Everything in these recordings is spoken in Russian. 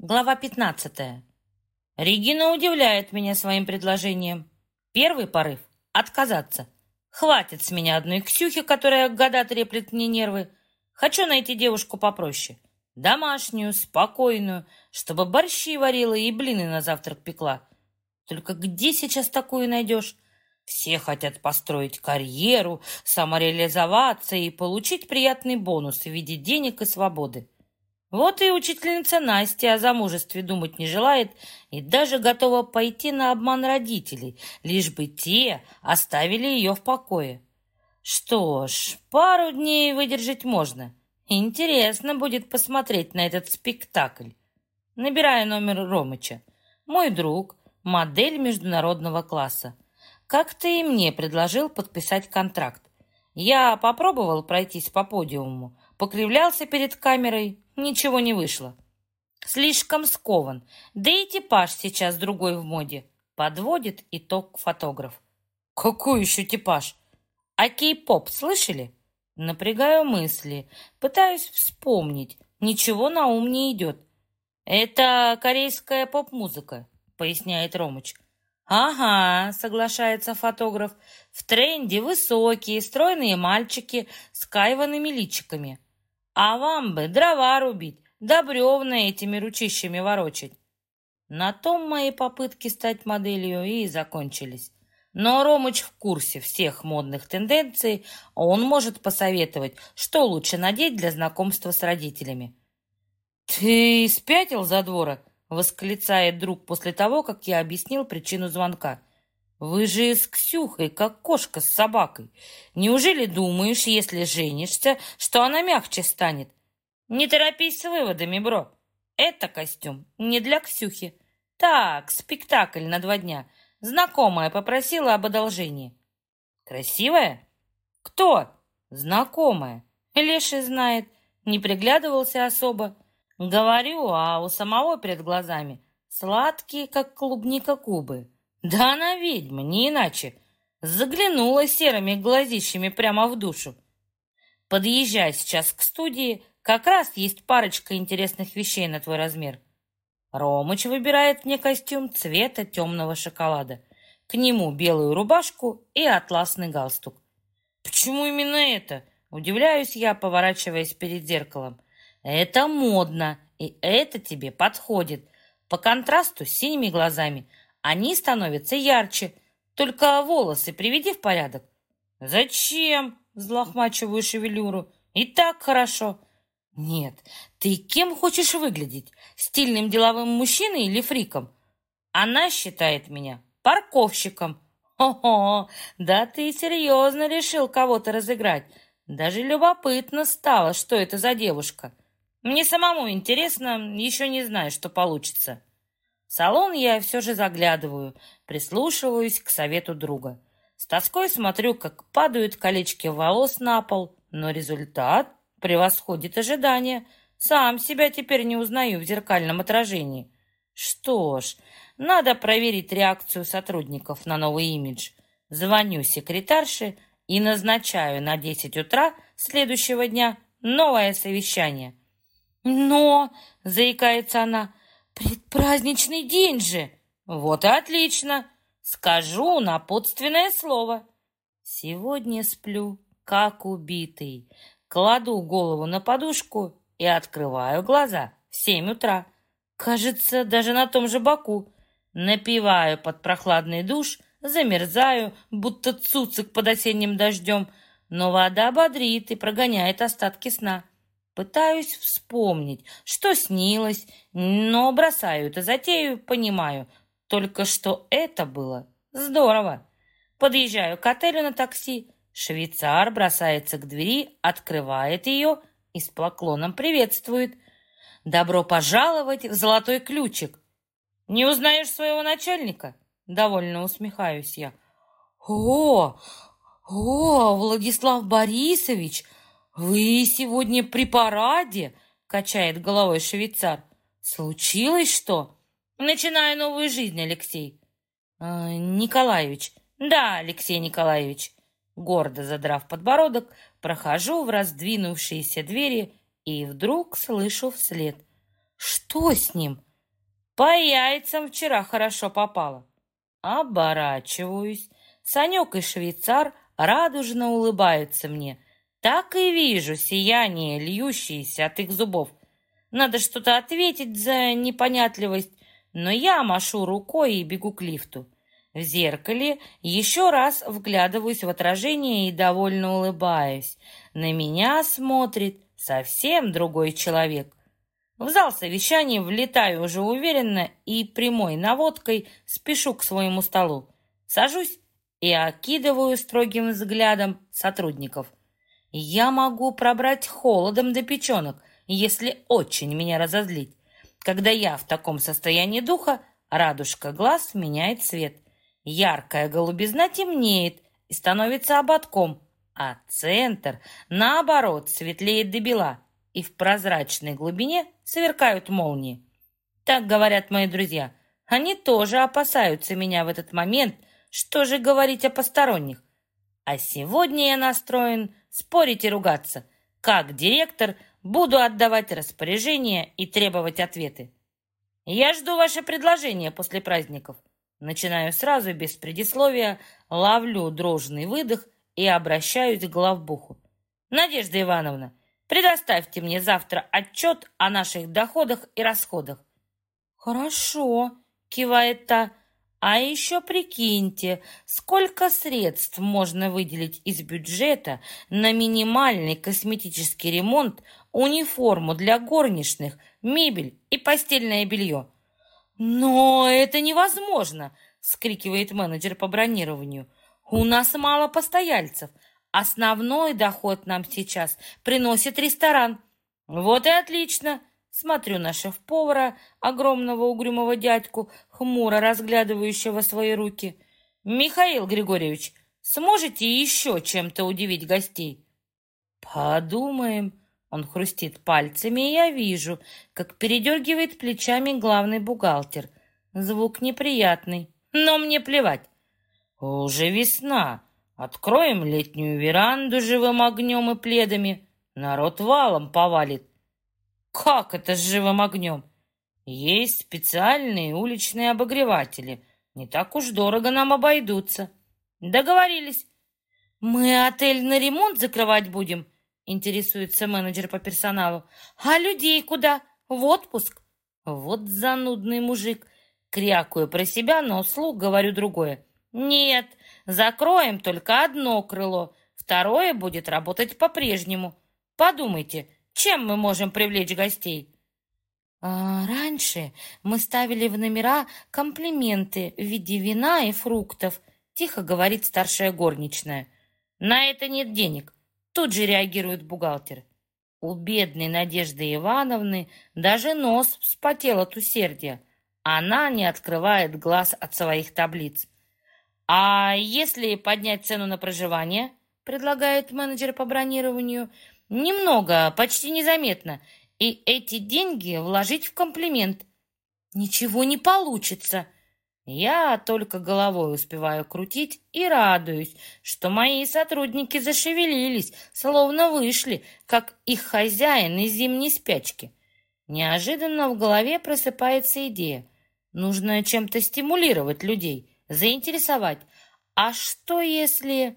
Глава 15. Регина удивляет меня своим предложением. Первый порыв — отказаться. Хватит с меня одной Ксюхи, которая года треплет мне нервы. Хочу найти девушку попроще. Домашнюю, спокойную, чтобы борщи варила и блины на завтрак пекла. Только где сейчас такую найдешь? Все хотят построить карьеру, самореализоваться и получить приятный бонус в виде денег и свободы. Вот и учительница Настя о замужестве думать не желает и даже готова пойти на обман родителей, лишь бы те оставили ее в покое. Что ж, пару дней выдержать можно. Интересно будет посмотреть на этот спектакль. Набираю номер Ромыча. Мой друг, модель международного класса. Как-то и мне предложил подписать контракт. Я попробовал пройтись по подиуму, покривлялся перед камерой, ничего не вышло. Слишком скован, да и типаж сейчас другой в моде. Подводит итог фотограф. Какой еще типаж? А кей-поп слышали? Напрягаю мысли, пытаюсь вспомнить. Ничего на ум не идет. Это корейская поп-музыка, поясняет Ромыч. «Ага», — соглашается фотограф, — «в тренде высокие, стройные мальчики с кайванными личиками. А вам бы дрова рубить, да бревна этими ручищами ворочать. На том мои попытки стать моделью и закончились. Но Ромыч в курсе всех модных тенденций, он может посоветовать, что лучше надеть для знакомства с родителями. «Ты спятил за двора?» — восклицает друг после того, как я объяснил причину звонка. Вы же с Ксюхой, как кошка с собакой. Неужели думаешь, если женишься, что она мягче станет? Не торопись с выводами, бро. Это костюм не для Ксюхи. Так, спектакль на два дня. Знакомая попросила об одолжении. Красивая? Кто? Знакомая. Леший знает. Не приглядывался особо. Говорю, а у самого перед глазами сладкие, как клубника кубы. Да она ведьма, не иначе. Заглянула серыми глазищами прямо в душу. Подъезжай сейчас к студии, как раз есть парочка интересных вещей на твой размер. Ромыч выбирает мне костюм цвета темного шоколада. К нему белую рубашку и атласный галстук. Почему именно это? Удивляюсь я, поворачиваясь перед зеркалом. Это модно, и это тебе подходит. По контрасту с синими глазами – они становятся ярче. Только волосы приведи в порядок. Зачем? Взлохмачиваю шевелюру. И так хорошо. Нет, ты кем хочешь выглядеть? Стильным деловым мужчиной или фриком? Она считает меня парковщиком. Ого, да ты серьезно решил кого-то разыграть. Даже любопытно стало, что это за девушка. Мне самому интересно, еще не знаю, что получится. В салон я все же заглядываю, прислушиваюсь к совету друга. С тоской смотрю, как падают колечки волос на пол, но результат превосходит ожидания. Сам себя теперь не узнаю в зеркальном отражении. Что ж, надо проверить реакцию сотрудников на новый имидж. Звоню секретарше и назначаю на 10 утра следующего дня новое совещание. «Но», — заикается она, Предпраздничный день же! Вот и отлично! Скажу напутственное слово. Сегодня сплю, как убитый. Кладу голову на подушку и открываю глаза в семь утра. Кажется, даже на том же боку. Напиваю под прохладный душ, замерзаю, будто цуцик под осенним дождем, но вода бодрит и прогоняет остатки сна. Пытаюсь вспомнить, что снилось, но бросаю эту затею, понимаю, только что это было здорово. Подъезжаю к отелю на такси. Швейцар бросается к двери, открывает ее и с поклоном приветствует. «Добро пожаловать в золотой ключик!» «Не узнаешь своего начальника?» Довольно усмехаюсь я. «О, о, Владислав Борисович!» «Вы сегодня при параде?» — качает головой швейцар. «Случилось что?» «Начинаю новую жизнь, Алексей». «Э, «Николаевич». «Да, Алексей Николаевич». Гордо задрав подбородок, прохожу в раздвинувшиеся двери и вдруг слышу вслед. «Что с ним?» По яйцам вчера хорошо попало. Оборачиваюсь. Санек и швейцар радужно улыбаются мне. Так и вижу сияние, льющееся от их зубов. Надо что-то ответить за непонятливость, но я машу рукой и бегу к лифту. В зеркале еще раз вглядываюсь в отражение и довольно улыбаюсь. На меня смотрит совсем другой человек. В зал совещаний влетаю уже уверенно и прямой наводкой спешу к своему столу. Сажусь и окидываю строгим взглядом сотрудников. Я могу пробрать холодом до печенок, если очень меня разозлить. Когда я в таком состоянии духа, радужка глаз меняет цвет – Яркая голубизна темнеет и становится ободком, а центр, наоборот, светлеет до бела, и в прозрачной глубине сверкают молнии. Так говорят мои друзья. Они тоже опасаются меня в этот момент. Что же говорить о посторонних? А сегодня я настроен спорить и ругаться. Как директор буду отдавать распоряжения и требовать ответы. Я жду ваше предложение после праздников. Начинаю сразу, без предисловия, ловлю дрожный выдох и обращаюсь к главбуху. «Надежда Ивановна, предоставьте мне завтра отчет о наших доходах и расходах». «Хорошо», — кивает та, «а еще прикиньте, сколько средств можно выделить из бюджета на минимальный косметический ремонт, униформу для горничных, мебель и постельное белье». «Но это невозможно!» — скрикивает менеджер по бронированию. «У нас мало постояльцев. Основной доход нам сейчас приносит ресторан». «Вот и отлично!» Смотрю на шеф-повара, огромного угрюмого дядьку, хмуро разглядывающего свои руки. «Михаил Григорьевич, сможете еще чем-то удивить гостей?» «Подумаем», он хрустит пальцами, и я вижу, как передергивает плечами главный бухгалтер. Звук неприятный, но мне плевать. Уже весна. Откроем летнюю веранду живым огнем и пледами. Народ валом повалит. Как это с живым огнем? Есть специальные уличные обогреватели. Не так уж дорого нам обойдутся. Договорились. Мы отель на ремонт закрывать будем — интересуется менеджер по персоналу. А людей куда? В отпуск? Вот занудный мужик. Крякаю про себя, но вслух говорю другое. Нет, закроем только одно крыло. Второе будет работать по-прежнему. Подумайте, чем мы можем привлечь гостей? А раньше мы ставили в номера комплименты в виде вина и фруктов, тихо говорит старшая горничная. На это нет денег. Тут же реагирует бухгалтер. У бедной Надежды Ивановны даже нос вспотел от усердия. Она не открывает глаз от своих таблиц. «А если поднять цену на проживание?» предлагает менеджер по бронированию. «Немного, почти незаметно. И эти деньги вложить в комплимент». «Ничего не получится», я только головой успеваю крутить и радуюсь, что мои сотрудники зашевелились, словно вышли, как их хозяин из зимней спячки. Неожиданно в голове просыпается идея. Нужно чем-то стимулировать людей, заинтересовать. А что если...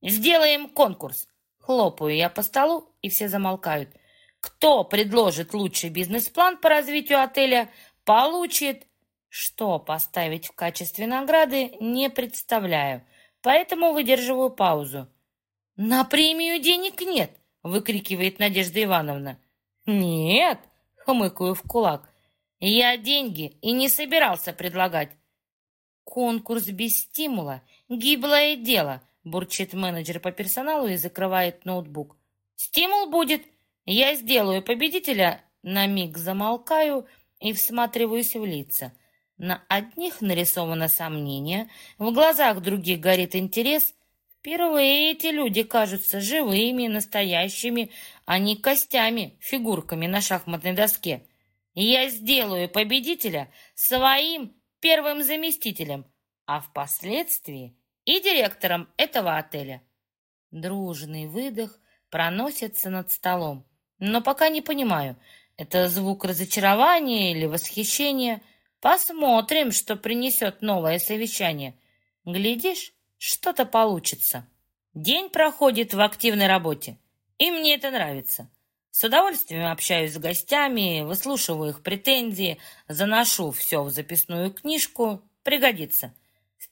Сделаем конкурс. Хлопаю я по столу, и все замолкают. Кто предложит лучший бизнес-план по развитию отеля, получит что поставить в качестве награды, не представляю, поэтому выдерживаю паузу. «На премию денег нет!» — выкрикивает Надежда Ивановна. «Нет!» — хмыкаю в кулак. «Я деньги и не собирался предлагать». «Конкурс без стимула — гиблое дело», — бурчит менеджер по персоналу и закрывает ноутбук. «Стимул будет. Я сделаю победителя». На миг замолкаю и всматриваюсь в лица — на одних нарисовано сомнение, в глазах других горит интерес. Впервые эти люди кажутся живыми, настоящими, а не костями, фигурками на шахматной доске. я сделаю победителя своим первым заместителем, а впоследствии и директором этого отеля. Дружный выдох проносится над столом. Но пока не понимаю, это звук разочарования или восхищения – Посмотрим, что принесет новое совещание. Глядишь, что-то получится. День проходит в активной работе, и мне это нравится. С удовольствием общаюсь с гостями, выслушиваю их претензии, заношу все в записную книжку, пригодится.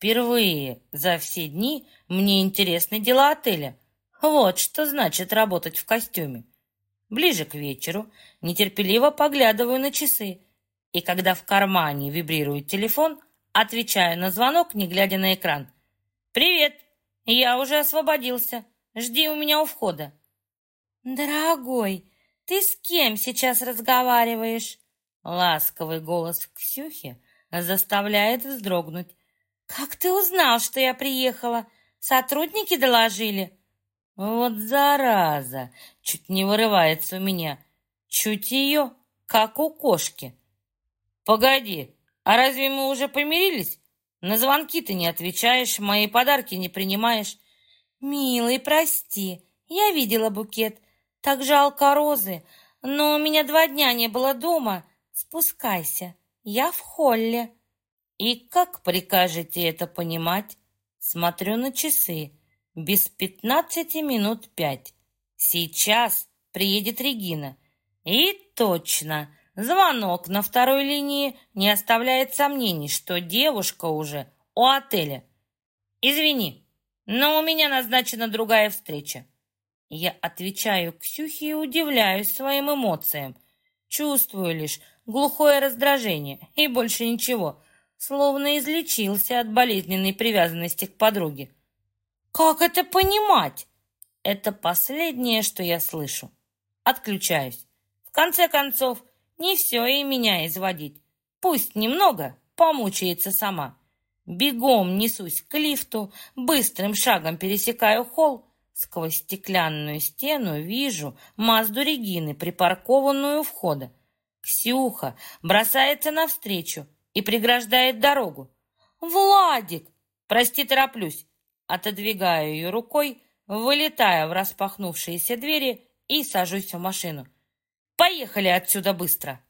Впервые за все дни мне интересны дела отеля. Вот что значит работать в костюме. Ближе к вечеру нетерпеливо поглядываю на часы, и когда в кармане вибрирует телефон, отвечаю на звонок, не глядя на экран. «Привет! Я уже освободился. Жди у меня у входа». «Дорогой, ты с кем сейчас разговариваешь?» Ласковый голос Ксюхи заставляет вздрогнуть. «Как ты узнал, что я приехала? Сотрудники доложили?» «Вот зараза!» Чуть не вырывается у меня. Чуть ее, как у кошки. «Погоди, а разве мы уже помирились? На звонки ты не отвечаешь, мои подарки не принимаешь». «Милый, прости, я видела букет. Так жалко розы, но у меня два дня не было дома. Спускайся, я в холле». «И как прикажете это понимать?» Смотрю на часы. Без пятнадцати минут пять. Сейчас приедет Регина. И точно, звонок на второй линии не оставляет сомнений, что девушка уже у отеля. Извини, но у меня назначена другая встреча. Я отвечаю Ксюхе и удивляюсь своим эмоциям. Чувствую лишь глухое раздражение и больше ничего, словно излечился от болезненной привязанности к подруге. Как это понимать? Это последнее, что я слышу. Отключаюсь. В конце концов, не все и меня изводить. Пусть немного помучается сама. Бегом несусь к лифту, быстрым шагом пересекаю холл, Сквозь стеклянную стену вижу Мазду Регины, припаркованную у входа. Ксюха бросается навстречу и преграждает дорогу. «Владик!» «Прости, тороплюсь!» Отодвигаю ее рукой, вылетаю в распахнувшиеся двери и сажусь в машину. «Поехали отсюда быстро!»